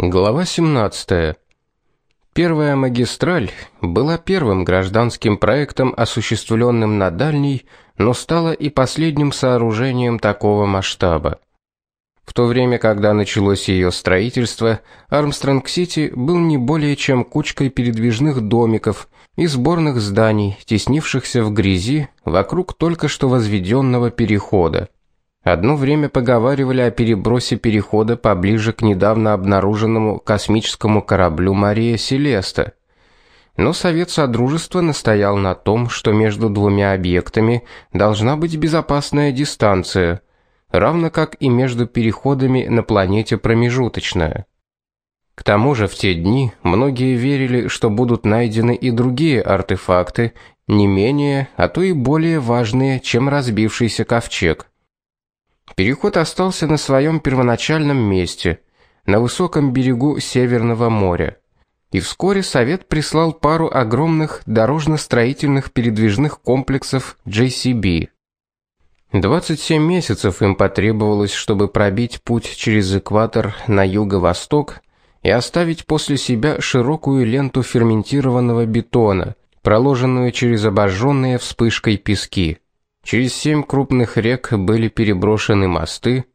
Глава 17. Первая магистраль была первым гражданским проектом, осуществленным на дальней, но стала и последним сооружением такого масштаба. В то время, когда началось ее строительство, Армстронг-Сити был не более чем кучкой передвижных домиков и сборных зданий, теснившихся в грязи вокруг только что возведенного перехода. Одно время поговаривали о перебросе перехода поближе к недавно обнаруженному космическому кораблю Мария Селеста. Но Совет Содружества настоял на том, что между двумя объектами должна быть безопасная дистанция, равно как и между переходами на планете промежуточная. К тому же в те дни многие верили, что будут найдены и другие артефакты, не менее, а то и более важные, чем разбившийся ковчег. Переход остался на своем первоначальном месте, на высоком берегу Северного моря. И вскоре совет прислал пару огромных дорожно-строительных передвижных комплексов JCB. 27 месяцев им потребовалось, чтобы пробить путь через экватор на юго-восток и оставить после себя широкую ленту ферментированного бетона, проложенную через обожженные вспышкой пески. Через семь крупных рек были переброшены мосты,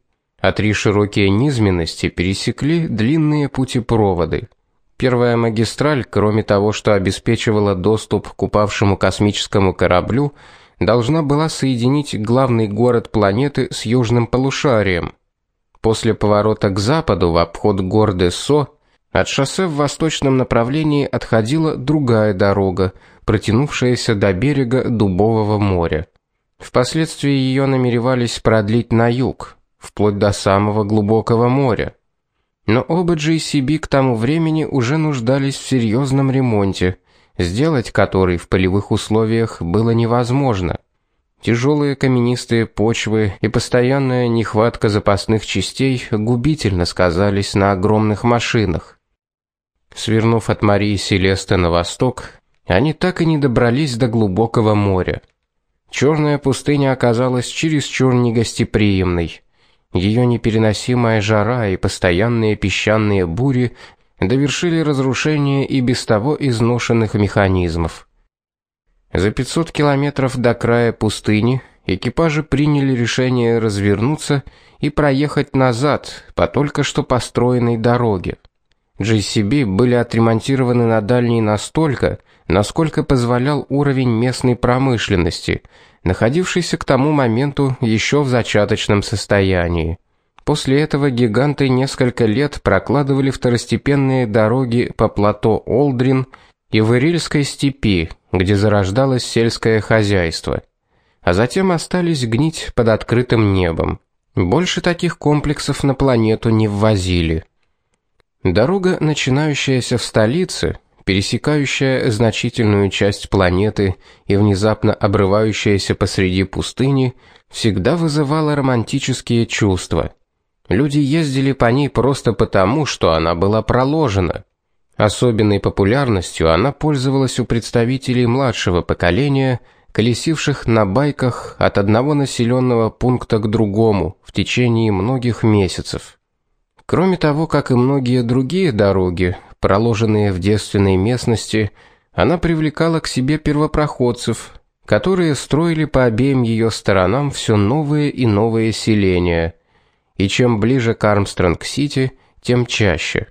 а три широкие низменности пересекли длинные путепроводы. Первая магистраль, кроме того, что обеспечивала доступ к упавшему космическому кораблю, должна была соединить главный город планеты с южным полушарием. После поворота к западу в обход гор Дессо от шоссе в восточном направлении отходила другая дорога, протянувшаяся до берега Дубового моря. Впоследствии ее намеревались продлить на юг, вплоть до самого глубокого моря. Но оба JCB к тому времени уже нуждались в серьезном ремонте, сделать который в полевых условиях было невозможно. Тяжелые каменистые почвы и постоянная нехватка запасных частей губительно сказались на огромных машинах. Свернув от Марии Селесты на восток, они так и не добрались до глубокого моря. Черная пустыня оказалась чересчур негостеприимной. Ее непереносимая жара и постоянные песчаные бури довершили разрушение и без того изношенных механизмов. За 500 километров до края пустыни экипажи приняли решение развернуться и проехать назад по только что построенной дороге. JCB были отремонтированы на дальней настолько, насколько позволял уровень местной промышленности, находившийся к тому моменту еще в зачаточном состоянии. После этого гиганты несколько лет прокладывали второстепенные дороги по плато Олдрин и в Ирильской степи, где зарождалось сельское хозяйство, а затем остались гнить под открытым небом. Больше таких комплексов на планету не ввозили. Дорога, начинающаяся в столице, пересекающая значительную часть планеты и внезапно обрывающаяся посреди пустыни, всегда вызывала романтические чувства. Люди ездили по ней просто потому, что она была проложена. Особенной популярностью она пользовалась у представителей младшего поколения, колесивших на байках от одного населенного пункта к другому в течение многих месяцев. Кроме того, как и многие другие дороги, проложенные в девственной местности, она привлекала к себе первопроходцев, которые строили по обеим ее сторонам все новые и новые селения. И чем ближе к Армстронг-Сити, тем чаще.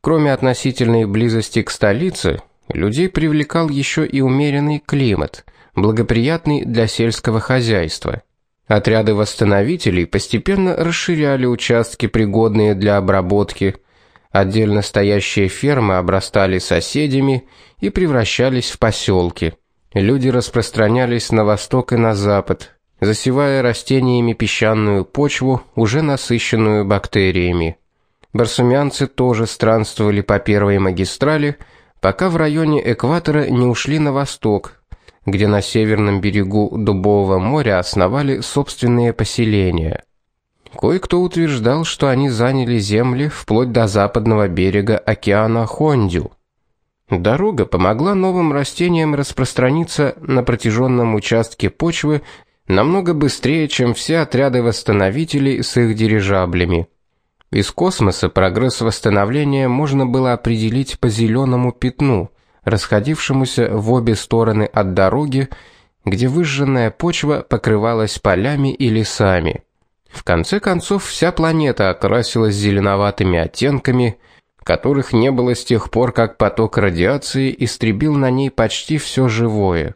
Кроме относительной близости к столице, людей привлекал еще и умеренный климат, благоприятный для сельского хозяйства. Отряды восстановителей постепенно расширяли участки, пригодные для обработки, Отдельно стоящие фермы обрастали соседями и превращались в поселки. Люди распространялись на восток и на запад, засевая растениями песчаную почву, уже насыщенную бактериями. Барсумянцы тоже странствовали по первой магистрали, пока в районе экватора не ушли на восток, где на северном берегу Дубового моря основали собственные поселения. Кое-кто утверждал, что они заняли земли вплоть до западного берега океана Хондю. Дорога помогла новым растениям распространиться на протяженном участке почвы намного быстрее, чем все отряды восстановителей с их дирижаблями. Из космоса прогресс восстановления можно было определить по зеленому пятну, расходившемуся в обе стороны от дороги, где выжженная почва покрывалась полями и лесами. В конце концов вся планета окрасилась зеленоватыми оттенками, которых не было с тех пор, как поток радиации истребил на ней почти все живое.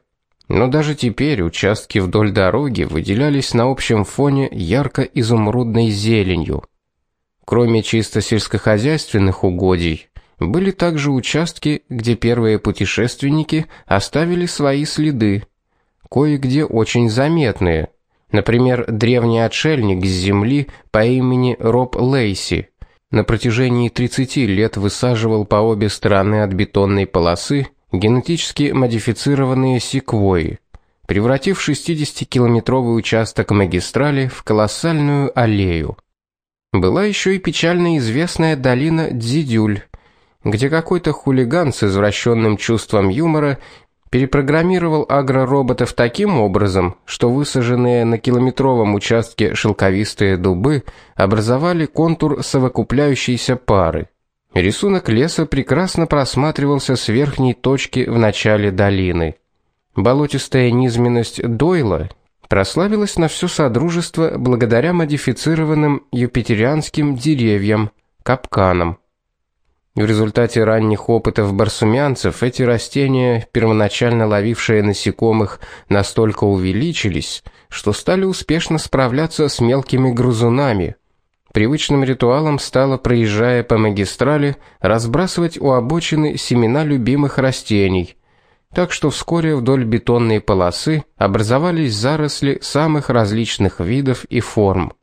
Но даже теперь участки вдоль дороги выделялись на общем фоне ярко-изумрудной зеленью. Кроме чисто сельскохозяйственных угодий, были также участки, где первые путешественники оставили свои следы, кое-где очень заметные. Например, древний отшельник с земли по имени Роб Лейси на протяжении 30 лет высаживал по обе стороны от бетонной полосы генетически модифицированные секвойи, превратив 60-километровый участок магистрали в колоссальную аллею. Была еще и печально известная долина Дзидюль, где какой-то хулиган с извращенным чувством юмора перепрограммировал агророботов таким образом, что высаженные на километровом участке шелковистые дубы образовали контур совокупляющейся пары. Рисунок леса прекрасно просматривался с верхней точки в начале долины. Болотистая низменность Дойла прославилась на все содружество благодаря модифицированным юпитерианским деревьям, капканам. В результате ранних опытов барсумянцев эти растения, первоначально ловившие насекомых, настолько увеличились, что стали успешно справляться с мелкими грызунами. Привычным ритуалом стало, проезжая по магистрали, разбрасывать у обочины семена любимых растений. Так что вскоре вдоль бетонной полосы образовались заросли самых различных видов и форм.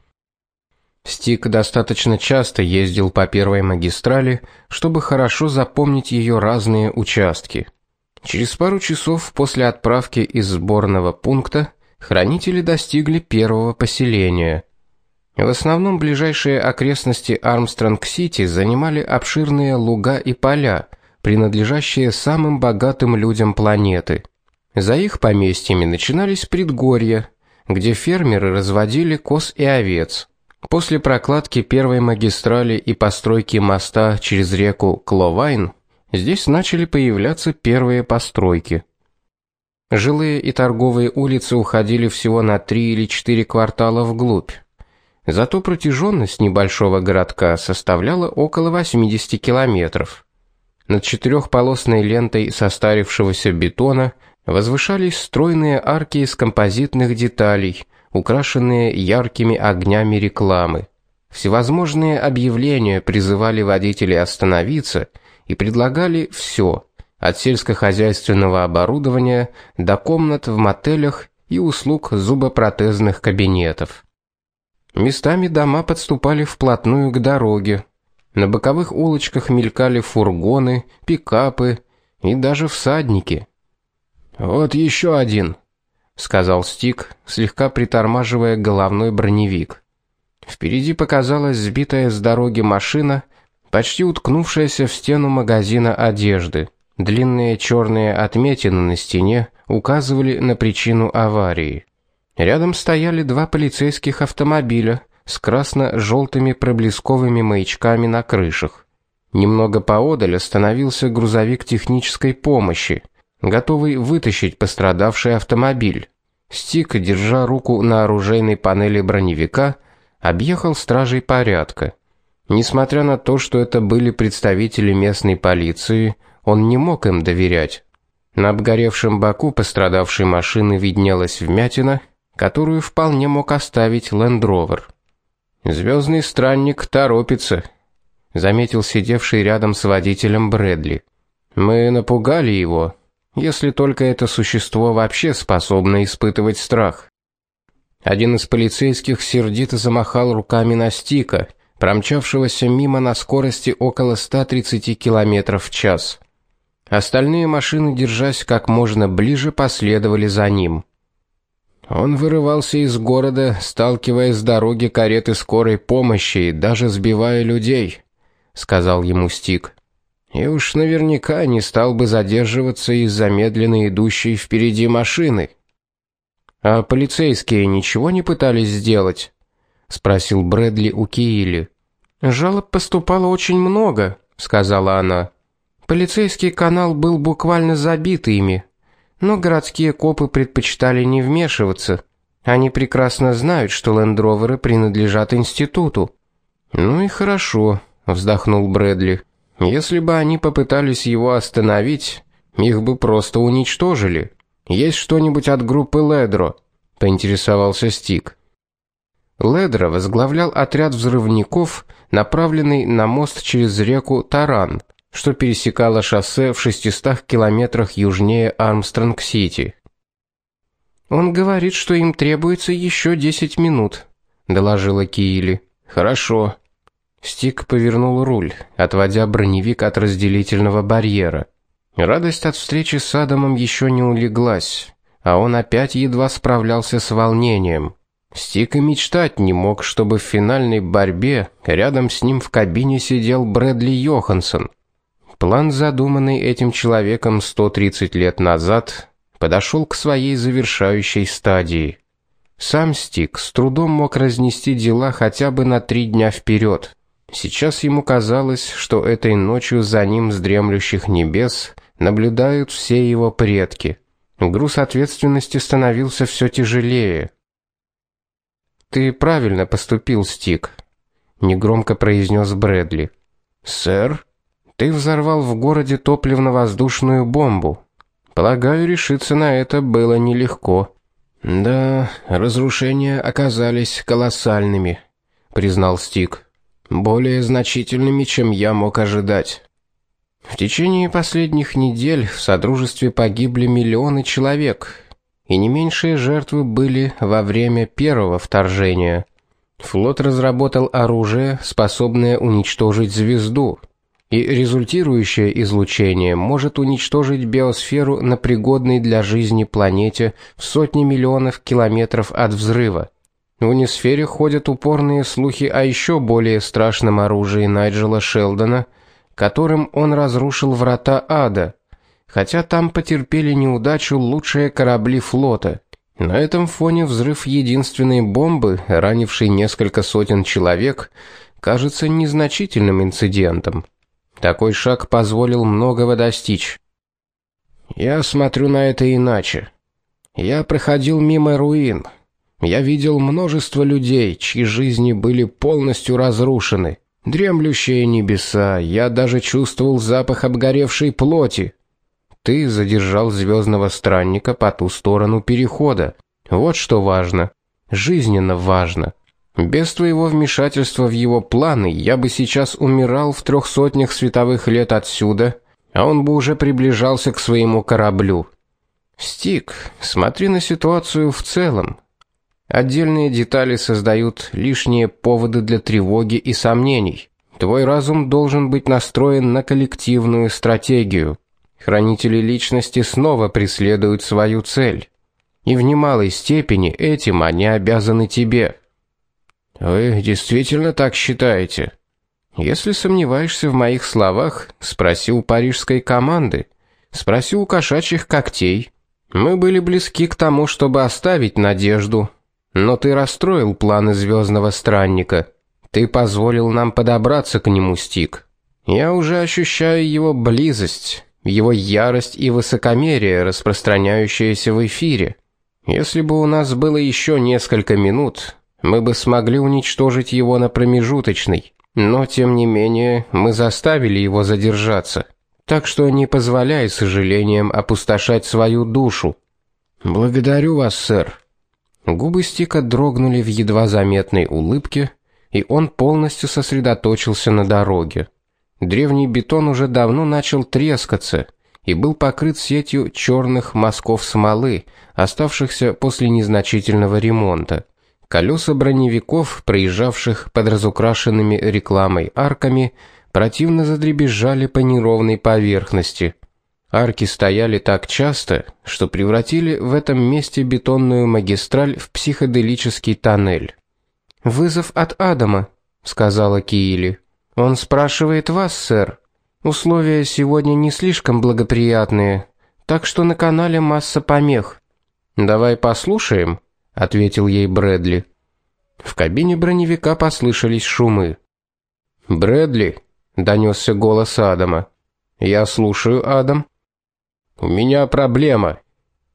Стик достаточно часто ездил по первой магистрали, чтобы хорошо запомнить ее разные участки. Через пару часов после отправки из сборного пункта хранители достигли первого поселения. В основном ближайшие окрестности Армстронг-Сити занимали обширные луга и поля, принадлежащие самым богатым людям планеты. За их поместьями начинались предгорья, где фермеры разводили коз и овец. После прокладки первой магистрали и постройки моста через реку Кловайн здесь начали появляться первые постройки. Жилые и торговые улицы уходили всего на 3 или 4 квартала вглубь. Зато протяженность небольшого городка составляла около 80 километров. Над четырехполосной лентой состарившегося бетона возвышались стройные арки из композитных деталей – украшенные яркими огнями рекламы. Всевозможные объявления призывали водителей остановиться и предлагали все, от сельскохозяйственного оборудования до комнат в мотелях и услуг зубопротезных кабинетов. Местами дома подступали вплотную к дороге. На боковых улочках мелькали фургоны, пикапы и даже всадники. Вот еще один, сказал Стик, слегка притормаживая головной броневик. Впереди показалась сбитая с дороги машина, почти уткнувшаяся в стену магазина одежды. Длинные черные отметины на стене указывали на причину аварии. Рядом стояли два полицейских автомобиля с красно желтыми проблесковыми маячками на крышах. Немного поодаль остановился грузовик технической помощи готовый вытащить пострадавший автомобиль. Стик, держа руку на оружейной панели броневика, объехал стражей порядка. Несмотря на то, что это были представители местной полиции, он не мог им доверять. На обгоревшем боку пострадавшей машины виднелась вмятина, которую вполне мог оставить Лендровер. Звездный странник торопится, заметил сидевший рядом с водителем Брэдли. Мы напугали его, если только это существо вообще способно испытывать страх. Один из полицейских сердито замахал руками на Стика, промчавшегося мимо на скорости около 130 км в час. Остальные машины, держась как можно ближе, последовали за ним. Он вырывался из города, сталкивая с дороги кареты скорой помощи и даже сбивая людей, сказал ему Стик. И уж наверняка не стал бы задерживаться из-за медленно идущей впереди машины. А полицейские ничего не пытались сделать, спросил Брэдли у Киили. Жалоб поступало очень много, сказала она. Полицейский канал был буквально забит ими. Но городские копы предпочитали не вмешиваться. Они прекрасно знают, что лендроверы принадлежат институту. Ну и хорошо, вздохнул Брэдли. Если бы они попытались его остановить, их бы просто уничтожили. Есть что-нибудь от группы Ледро? поинтересовался Стик. Ледро возглавлял отряд взрывников, направленный на мост через реку Таран, что пересекало шоссе в 600 километрах южнее Армстронг-Сити. Он говорит, что им требуется еще 10 минут, доложила Киили. Хорошо. Стик повернул руль, отводя броневик от разделительного барьера. Радость от встречи с Адамом еще не улеглась, а он опять едва справлялся с волнением. Стик и мечтать не мог, чтобы в финальной борьбе рядом с ним в кабине сидел Брэдли Йоханссон. План, задуманный этим человеком 130 лет назад, подошел к своей завершающей стадии. Сам Стик с трудом мог разнести дела хотя бы на три дня вперед. Сейчас ему казалось, что этой ночью за ним с дремлющих небес наблюдают все его предки. Груз ответственности становился все тяжелее. Ты правильно поступил, Стик, негромко произнес Брэдли. Сэр, ты взорвал в городе топливно-воздушную бомбу. Полагаю, решиться на это было нелегко. Да, разрушения оказались колоссальными, признал Стик. Более значительными, чем я мог ожидать. В течение последних недель в содружестве погибли миллионы человек, и не меньшие жертвы были во время первого вторжения. Флот разработал оружие, способное уничтожить звезду, и результирующее излучение может уничтожить биосферу на пригодной для жизни планете в сотни миллионов километров от взрыва. В унисфере ходят упорные слухи о еще более страшном оружии Найджела Шелдона, которым он разрушил врата ада, хотя там потерпели неудачу лучшие корабли флота. На этом фоне взрыв единственной бомбы, ранивший несколько сотен человек, кажется незначительным инцидентом. Такой шаг позволил многого достичь. Я смотрю на это иначе. Я проходил мимо руин. Я видел множество людей, чьи жизни были полностью разрушены. Дремлющие небеса, я даже чувствовал запах обгоревшей плоти. Ты задержал звездного странника по ту сторону перехода. Вот что важно. Жизненно важно. Без твоего вмешательства в его планы я бы сейчас умирал в трех сотнях световых лет отсюда, а он бы уже приближался к своему кораблю. Стик, смотри на ситуацию в целом. Отдельные детали создают лишние поводы для тревоги и сомнений. Твой разум должен быть настроен на коллективную стратегию. Хранители личности снова преследуют свою цель. И в немалой степени этим они обязаны тебе. Вы действительно так считаете? Если сомневаешься в моих словах, спроси у парижской команды, спроси у кошачьих когтей. Мы были близки к тому, чтобы оставить надежду, но ты расстроил планы звездного странника. Ты позволил нам подобраться к нему, Стик. Я уже ощущаю его близость, его ярость и высокомерие, распространяющиеся в эфире. Если бы у нас было еще несколько минут, мы бы смогли уничтожить его на промежуточной, но тем не менее мы заставили его задержаться. Так что не позволяй сожалением опустошать свою душу. Благодарю вас, сэр. Губы Стика дрогнули в едва заметной улыбке, и он полностью сосредоточился на дороге. Древний бетон уже давно начал трескаться и был покрыт сетью черных мазков смолы, оставшихся после незначительного ремонта. Колеса броневиков, проезжавших под разукрашенными рекламой арками, противно задребезжали по неровной поверхности. Арки стояли так часто, что превратили в этом месте бетонную магистраль в психоделический тоннель. Вызов от Адама, сказала Киили. Он спрашивает вас, сэр. Условия сегодня не слишком благоприятные, так что на канале масса помех. Давай послушаем ответил ей Брэдли. В кабине броневика послышались шумы. Брэдли, донесся голос Адама. Я слушаю, Адам. У меня проблема.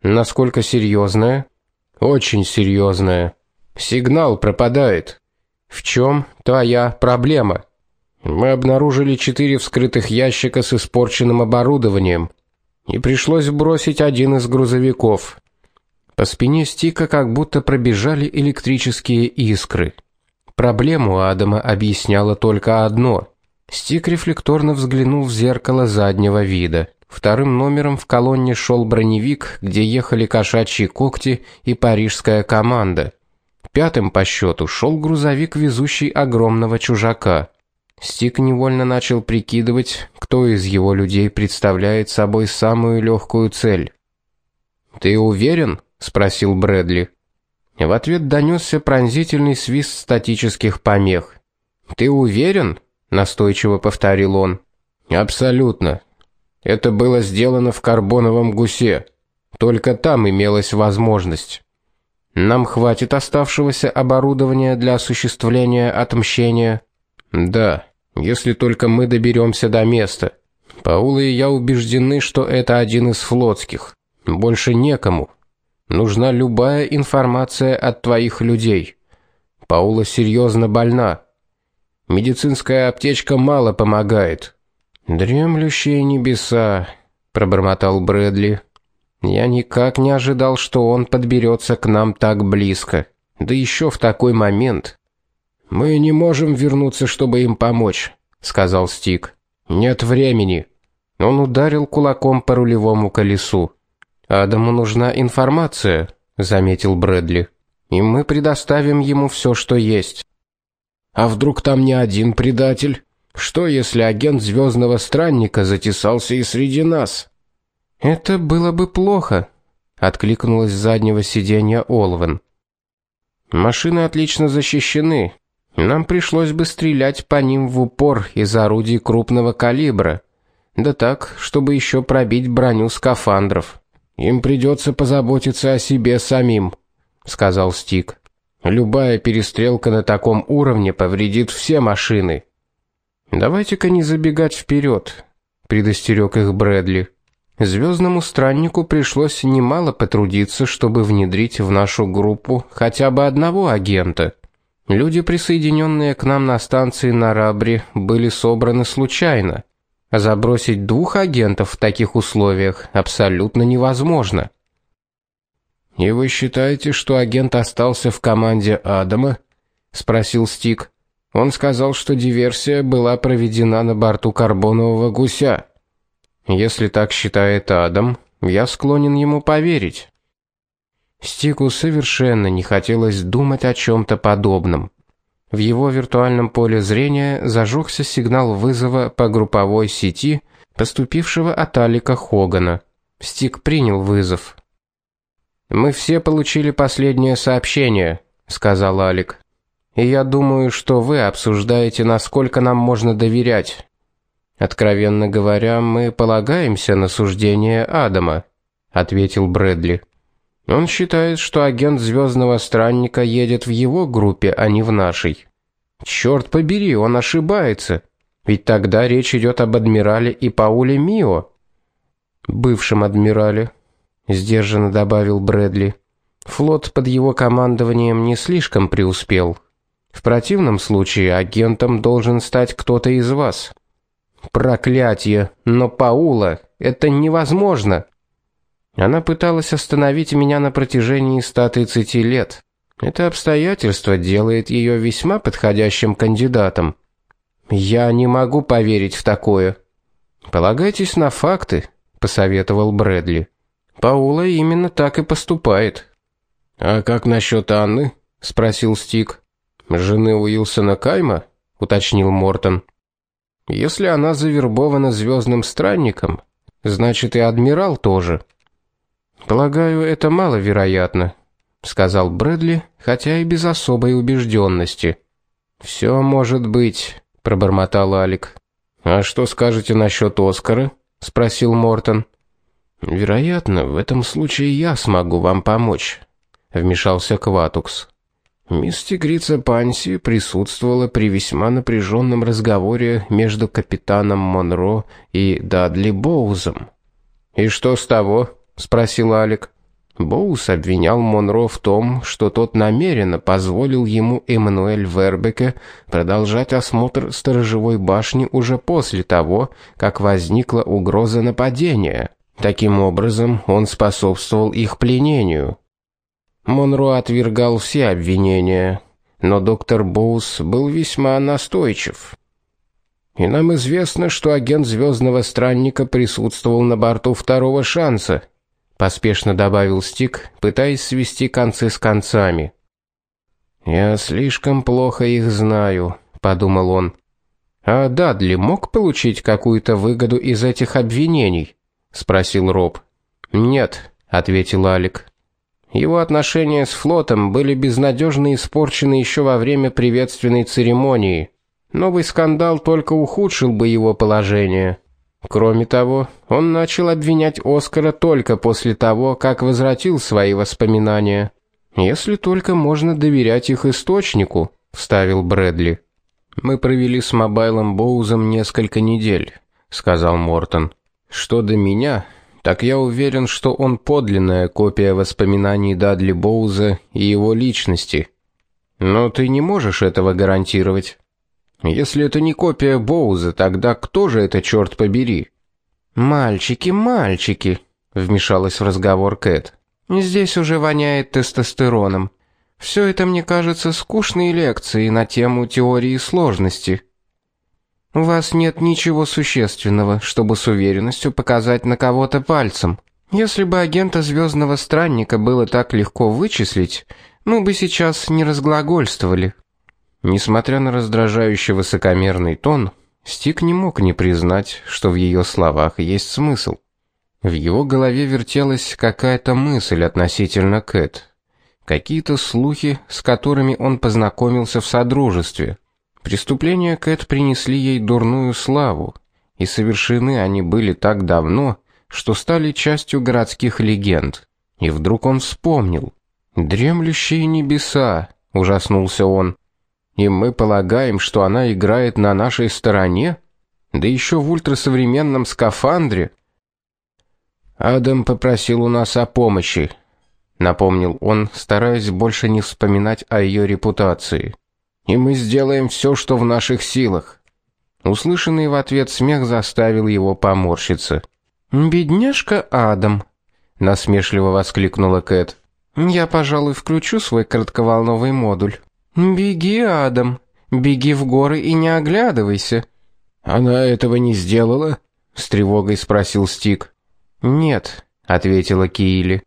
Насколько серьезная? Очень серьезная. Сигнал пропадает. В чем твоя проблема? Мы обнаружили четыре вскрытых ящика с испорченным оборудованием, и пришлось бросить один из грузовиков. По спине Стика как будто пробежали электрические искры. Проблему Адама объясняло только одно. Стик рефлекторно взглянул в зеркало заднего вида. Вторым номером в колонне шел броневик, где ехали кошачьи когти и парижская команда. Пятым по счету шел грузовик, везущий огромного чужака. Стик невольно начал прикидывать, кто из его людей представляет собой самую легкую цель. "Ты уверен?" спросил Брэдли. В ответ донесся пронзительный свист статических помех. "Ты уверен?" настойчиво повторил он. "Абсолютно. Это было сделано в карбоновом гусе. Только там имелась возможность. Нам хватит оставшегося оборудования для осуществления отмщения. Да, если только мы доберемся до места. Паула и я убеждены, что это один из флотских. Больше некому. Нужна любая информация от твоих людей. Паула серьезно больна. Медицинская аптечка мало помогает. Дремлющие небеса, пробормотал Брэдли. Я никак не ожидал, что он подберется к нам так близко. Да еще в такой момент. Мы не можем вернуться, чтобы им помочь, сказал Стик. Нет времени. Он ударил кулаком по рулевому колесу. Адаму нужна информация, заметил Брэдли. И мы предоставим ему все, что есть. А вдруг там не один предатель? Что если агент звездного странника затесался и среди нас? Это было бы плохо, откликнулась с заднего сиденья Олвен. Машины отлично защищены. Нам пришлось бы стрелять по ним в упор из орудий крупного калибра. Да так, чтобы еще пробить броню скафандров. Им придется позаботиться о себе самим, сказал Стик. Любая перестрелка на таком уровне повредит все машины. Давайте-ка не забегать вперед, предостерег их Брэдли. Звездному страннику пришлось немало потрудиться, чтобы внедрить в нашу группу хотя бы одного агента. Люди, присоединенные к нам на станции на Рабре, были собраны случайно. Забросить двух агентов в таких условиях абсолютно невозможно. И вы считаете, что агент остался в команде Адама? спросил Стик. Он сказал, что диверсия была проведена на борту карбонового гуся. Если так считает Адам, я склонен ему поверить. Стику совершенно не хотелось думать о чем то подобном. В его виртуальном поле зрения зажегся сигнал вызова по групповой сети, поступившего от Алика Хогана. Стик принял вызов. Мы все получили последнее сообщение, сказал Алик. И я думаю, что вы обсуждаете, насколько нам можно доверять. Откровенно говоря, мы полагаемся на суждение Адама, ответил Брэдли. Он считает, что агент звездного странника едет в его группе, а не в нашей. Черт побери, он ошибается. Ведь тогда речь идет об адмирале и Пауле Мио, бывшем адмирале, сдержанно добавил Брэдли. Флот под его командованием не слишком преуспел. В противном случае агентом должен стать кто-то из вас. Проклятие, но Паула это невозможно. Она пыталась остановить меня на протяжении 130 лет. Это обстоятельство делает ее весьма подходящим кандидатом. Я не могу поверить в такое. Полагайтесь на факты, посоветовал Брэдли. Паула именно так и поступает. А как насчет Анны? спросил Стик. Жены Уилсона Кайма, уточнил Мортон. Если она завербована звездным странником, значит и адмирал тоже. Полагаю, это маловероятно, сказал Брэдли, хотя и без особой убежденности. Все может быть, пробормотал Алик. А что скажете насчет Оскара? спросил Мортон. Вероятно, в этом случае я смогу вам помочь, вмешался Кватукс. Мисс Тигрица Панси присутствовала при весьма напряженном разговоре между капитаном Монро и Дадли Боузом. "И что с того?" спросил Алик. Боус обвинял Монро в том, что тот намеренно позволил ему Эммануэль Вербеке продолжать осмотр сторожевой башни уже после того, как возникла угроза нападения. Таким образом, он способствовал их пленению. Монро отвергал все обвинения, но доктор Боус был весьма настойчив. И нам известно, что агент Звездного странника присутствовал на борту второго шанса, поспешно добавил Стик, пытаясь свести концы с концами. Я слишком плохо их знаю, подумал он. А Дадли мог получить какую-то выгоду из этих обвинений? спросил Роб. Нет, ответил Алик. Его отношения с флотом были безнадежно испорчены еще во время приветственной церемонии. Новый скандал только ухудшил бы его положение. Кроме того, он начал обвинять Оскара только после того, как возвратил свои воспоминания. Если только можно доверять их источнику, вставил Брэдли. Мы провели с Мобайлом Боузом несколько недель, сказал Мортон. Что до меня, так я уверен, что он подлинная копия воспоминаний Дадли Боуза и его личности. Но ты не можешь этого гарантировать. Если это не копия Боуза, тогда кто же это черт побери? Мальчики, мальчики, вмешалась в разговор Кэт. Здесь уже воняет тестостероном. Все это мне кажется скучной лекцией на тему теории сложности. У вас нет ничего существенного, чтобы с уверенностью показать на кого-то пальцем. Если бы агента Звездного странника было так легко вычислить, мы бы сейчас не разглагольствовали. Несмотря на раздражающий высокомерный тон, Стик не мог не признать, что в ее словах есть смысл. В его голове вертелась какая-то мысль относительно Кэт, какие-то слухи, с которыми он познакомился в содружестве. Преступления Кэт принесли ей дурную славу, и совершены они были так давно, что стали частью городских легенд. И вдруг он вспомнил: "Дремлющие небеса", ужаснулся он. "И мы полагаем, что она играет на нашей стороне, да еще в ультрасовременном скафандре". Адам попросил у нас о помощи, напомнил он, стараясь больше не вспоминать о ее репутации и мы сделаем все, что в наших силах. Услышанный в ответ смех заставил его поморщиться. Бедняжка Адам, насмешливо воскликнула Кэт. Я, пожалуй, включу свой коротковолновый модуль. Беги, Адам, беги в горы и не оглядывайся. Она этого не сделала? с тревогой спросил Стик. Нет, ответила Киили.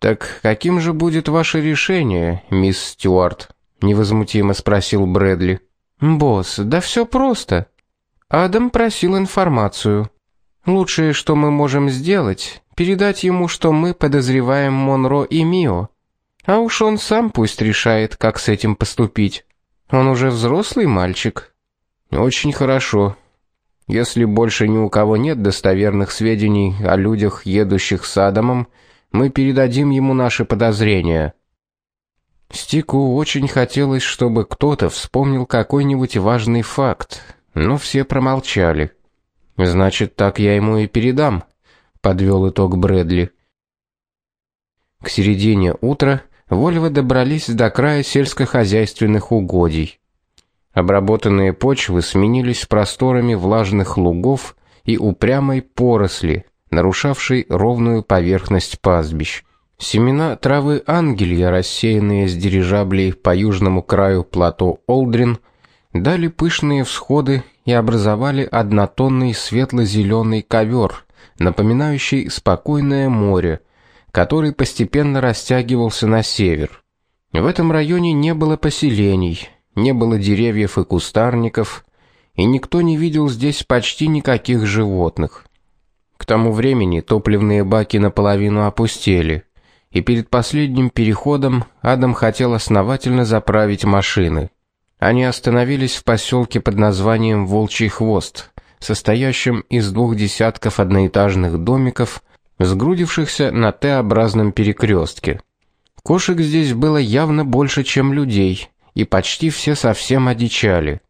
Так каким же будет ваше решение, мисс Стюарт? Невозмутимо спросил Брэдли. Босс, да все просто. Адам просил информацию. Лучшее, что мы можем сделать, передать ему, что мы подозреваем Монро и Мио. А уж он сам пусть решает, как с этим поступить. Он уже взрослый мальчик. Очень хорошо. Если больше ни у кого нет достоверных сведений о людях, едущих с Адамом, мы передадим ему наши подозрения. Стику очень хотелось, чтобы кто-то вспомнил какой-нибудь важный факт, но все промолчали. Значит, так я ему и передам, подвел итог Брэдли. К середине утра Вольвы добрались до края сельскохозяйственных угодий. Обработанные почвы сменились просторами влажных лугов и упрямой поросли, нарушавшей ровную поверхность пастбищ. Семена травы ангелья, рассеянные с дирижаблей по южному краю плато Олдрин, дали пышные всходы и образовали однотонный светло-зеленый ковер, напоминающий спокойное море, который постепенно растягивался на север. В этом районе не было поселений, не было деревьев и кустарников, и никто не видел здесь почти никаких животных. К тому времени топливные баки наполовину опустели и перед последним переходом Адам хотел основательно заправить машины. Они остановились в поселке под названием Волчий хвост, состоящем из двух десятков одноэтажных домиков, сгрудившихся на Т-образном перекрестке. Кошек здесь было явно больше, чем людей, и почти все совсем одичали.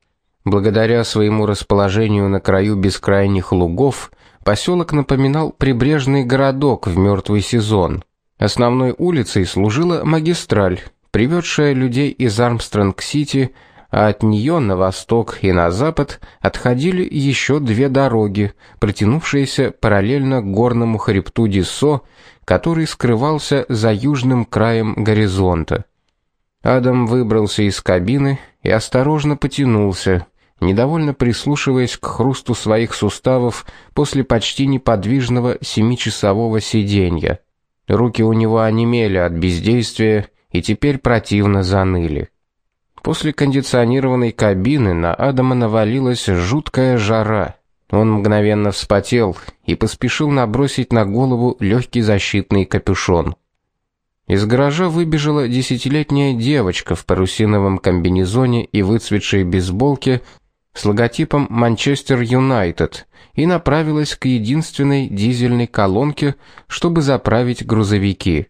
Благодаря своему расположению на краю бескрайних лугов, поселок напоминал прибрежный городок в мертвый сезон. Основной улицей служила магистраль, приведшая людей из Армстронг-Сити, а от нее на восток и на запад отходили еще две дороги, протянувшиеся параллельно горному хребту Диссо, который скрывался за южным краем горизонта. Адам выбрался из кабины и осторожно потянулся, недовольно прислушиваясь к хрусту своих суставов после почти неподвижного семичасового сиденья. Руки у него онемели от бездействия и теперь противно заныли. После кондиционированной кабины на Адама навалилась жуткая жара. Он мгновенно вспотел и поспешил набросить на голову легкий защитный капюшон. Из гаража выбежала десятилетняя девочка в парусиновом комбинезоне и выцветшей бейсболке с логотипом Манчестер Юнайтед и направилась к единственной дизельной колонке, чтобы заправить грузовики.